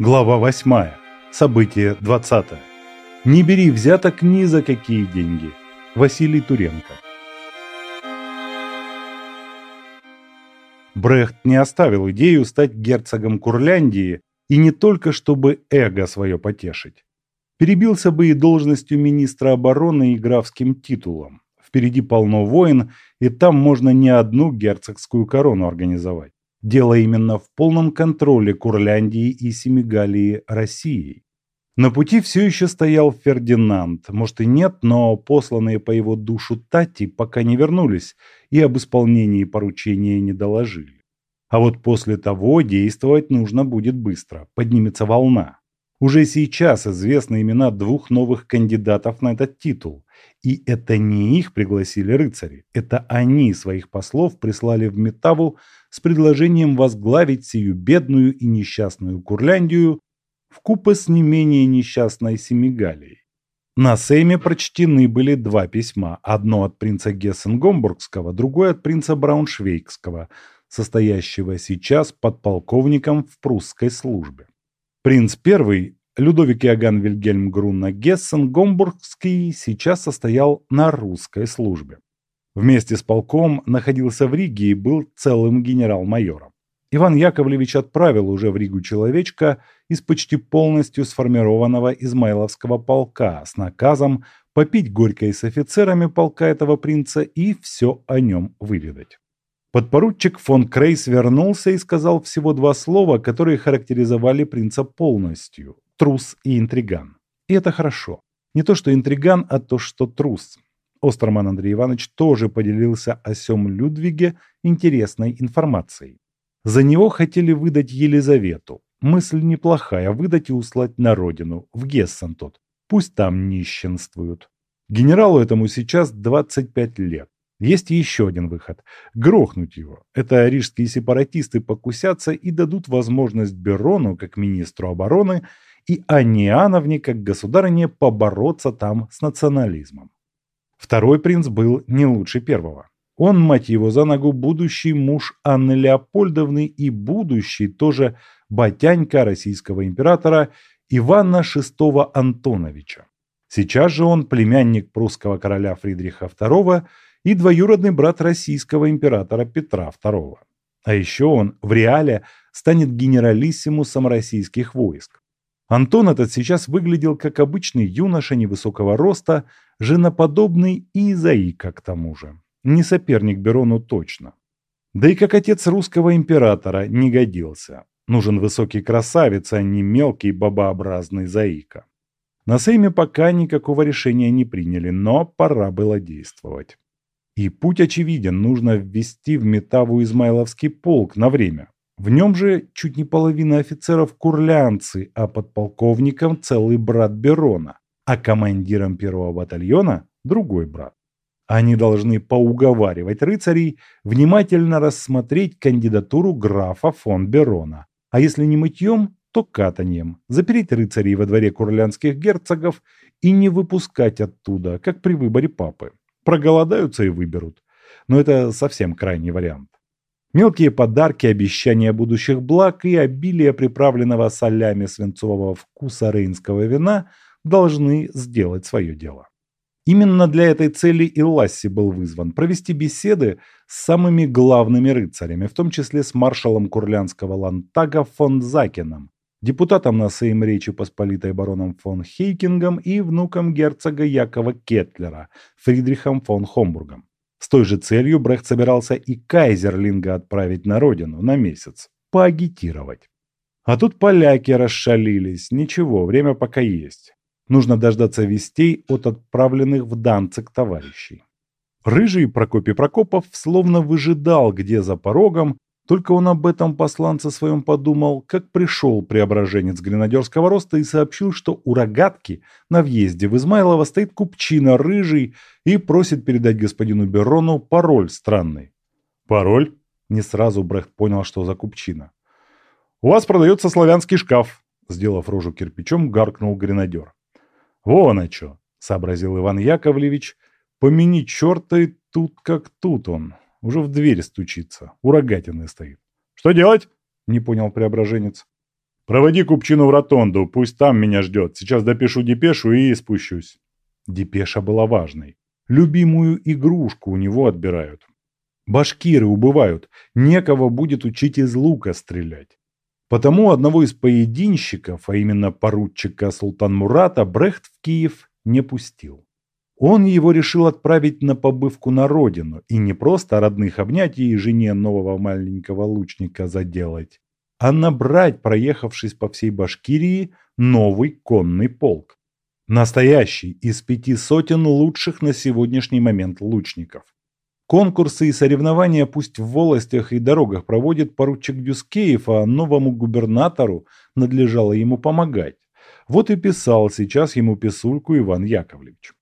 Глава 8. Событие 20. Не бери взяток ни за какие деньги. Василий Туренко. Брехт не оставил идею стать герцогом Курляндии и не только чтобы эго свое потешить. Перебился бы и должностью министра обороны и графским титулом. Впереди полно войн, и там можно не одну герцогскую корону организовать. Дело именно в полном контроле Курляндии и Семигалии Россией. На пути все еще стоял Фердинанд, может и нет, но посланные по его душу Тати пока не вернулись и об исполнении поручения не доложили. А вот после того действовать нужно будет быстро, поднимется волна. Уже сейчас известны имена двух новых кандидатов на этот титул. И это не их пригласили рыцари, это они своих послов прислали в Метаву с предложением возглавить сию бедную и несчастную Курляндию в с не менее несчастной Семигалией. На Сейме прочтены были два письма, одно от принца Гессен-Гомбургского, другое от принца Брауншвейгского, состоящего сейчас подполковником в прусской службе. Принц первый, Людовик Иоганн Вильгельм Грунна Гессен, Гомбургский, сейчас состоял на русской службе. Вместе с полком находился в Риге и был целым генерал-майором. Иван Яковлевич отправил уже в Ригу человечка из почти полностью сформированного Измайловского полка с наказом попить горькой с офицерами полка этого принца и все о нем выведать. Подпоручик фон Крейс вернулся и сказал всего два слова, которые характеризовали принца полностью – трус и интриган. И это хорошо. Не то, что интриган, а то, что трус. Остерман Андрей Иванович тоже поделился о сём Людвиге интересной информацией. За него хотели выдать Елизавету. Мысль неплохая – выдать и услать на родину, в Гессен тот. Пусть там нищенствуют. Генералу этому сейчас 25 лет. Есть еще один выход – грохнуть его. Это рижские сепаратисты покусятся и дадут возможность Берону, как министру обороны, и Анне Иоанновне, как государыне, побороться там с национализмом. Второй принц был не лучше первого. Он, мать его за ногу, будущий муж Анны Леопольдовны и будущий тоже батянька российского императора Ивана VI Антоновича. Сейчас же он племянник прусского короля Фридриха II и двоюродный брат российского императора Петра II. А еще он в реале станет генералиссимусом российских войск. Антон этот сейчас выглядел как обычный юноша невысокого роста, женоподобный и заика к тому же. Не соперник Берону точно. Да и как отец русского императора не годился. Нужен высокий красавец, а не мелкий бабообразный заика. На Сейме пока никакого решения не приняли, но пора было действовать. И путь очевиден, нужно ввести в Метаву Измайловский полк на время. В нем же чуть не половина офицеров курлянцы, а подполковником целый брат Берона, а командиром первого батальона другой брат. Они должны поуговаривать рыцарей внимательно рассмотреть кандидатуру графа фон Берона, а если не мытьем, то катаньем, запереть рыцарей во дворе курлянских герцогов и не выпускать оттуда, как при выборе папы. Проголодаются и выберут. Но это совсем крайний вариант. Мелкие подарки, обещания будущих благ и обилие приправленного солями свинцового вкуса рейнского вина должны сделать свое дело. Именно для этой цели и Ласси был вызван провести беседы с самыми главными рыцарями, в том числе с маршалом Курлянского лантага фон Закином, депутатом на Сейм Речи Посполитой бароном фон Хейкингом и внуком герцога Якова Кетлера, Фридрихом фон Хомбургом. С той же целью Брехт собирался и Кайзерлинга отправить на родину на месяц, поагитировать. А тут поляки расшалились, ничего, время пока есть. Нужно дождаться вестей от отправленных в Данцик товарищей. Рыжий Прокопий Прокопов словно выжидал, где за порогом, только он об этом посланце своем подумал, как пришел преображенец гренадерского роста и сообщил, что у рогатки на въезде в Измайлово стоит купчина рыжий и просит передать господину Берону пароль странный. «Пароль?» – не сразу Брехт понял, что за купчина. «У вас продается славянский шкаф», – сделав рожу кирпичом, гаркнул гренадер. «Вон о чё», — сообразил Иван Яковлевич. «Помяни черта и тут как тут он. Уже в дверь стучится, у рогатины стоит». «Что делать?» — не понял преображенец. «Проводи Купчину в ротонду, пусть там меня ждет. Сейчас допишу депешу и спущусь». Депеша была важной. Любимую игрушку у него отбирают. Башкиры убывают, некого будет учить из лука стрелять. Потому одного из поединщиков, а именно поручика Султан Мурата, Брехт в Киев не пустил. Он его решил отправить на побывку на родину, и не просто родных обнять и жене нового маленького лучника заделать, а набрать, проехавшись по всей Башкирии, новый конный полк. Настоящий, из пяти сотен лучших на сегодняшний момент лучников. Конкурсы и соревнования пусть в волостях и дорогах проводит поручик Дюскеев, а новому губернатору надлежало ему помогать. Вот и писал сейчас ему писульку Иван Яковлевич.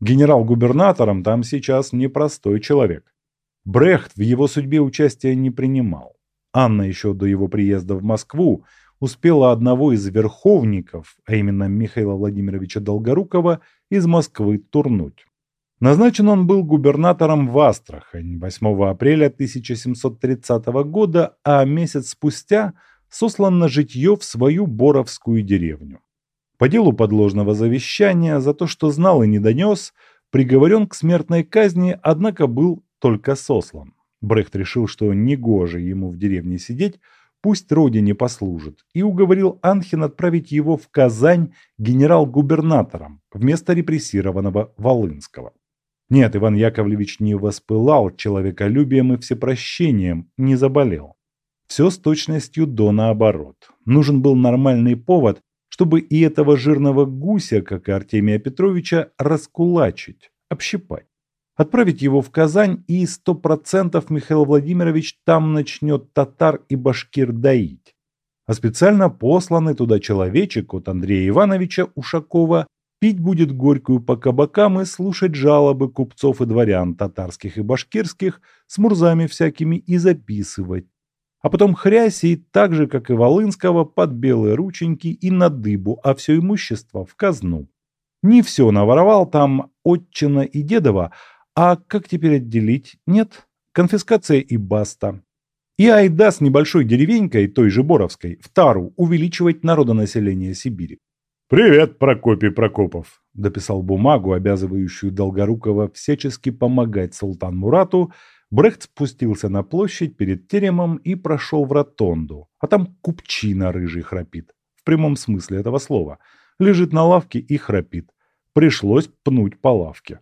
Генерал-губернатором там сейчас непростой человек. Брехт в его судьбе участия не принимал. Анна еще до его приезда в Москву успела одного из верховников, а именно Михаила Владимировича Долгорукова, из Москвы турнуть. Назначен он был губернатором в Астрахань 8 апреля 1730 года, а месяц спустя сослан на житье в свою Боровскую деревню. По делу подложного завещания за то, что знал и не донес, приговорен к смертной казни, однако был только сослан. Брехт решил, что негоже ему в деревне сидеть, пусть родине послужит, и уговорил Анхин отправить его в Казань генерал-губернатором вместо репрессированного Волынского. Нет, Иван Яковлевич не воспылал человеколюбием и всепрощением, не заболел. Все с точностью до наоборот. Нужен был нормальный повод, чтобы и этого жирного гуся, как и Артемия Петровича, раскулачить, общипать. Отправить его в Казань, и сто процентов Михаил Владимирович там начнет татар и башкир доить. А специально посланный туда человечек от Андрея Ивановича Ушакова пить будет горькую по кабакам и слушать жалобы купцов и дворян татарских и башкирских с мурзами всякими и записывать. А потом хряси так же, как и Волынского, под белые рученьки и на дыбу, а все имущество в казну. Не все наворовал там отчина и дедова, а как теперь отделить? Нет, конфискация и баста. И айда с небольшой деревенькой, той же Боровской, в тару увеличивать народонаселение Сибири. «Привет, Прокопий Прокопов!» – дописал бумагу, обязывающую Долгорукова всячески помогать Султан Мурату. Брехт спустился на площадь перед теремом и прошел в ротонду. А там купчина рыжий храпит. В прямом смысле этого слова. Лежит на лавке и храпит. Пришлось пнуть по лавке.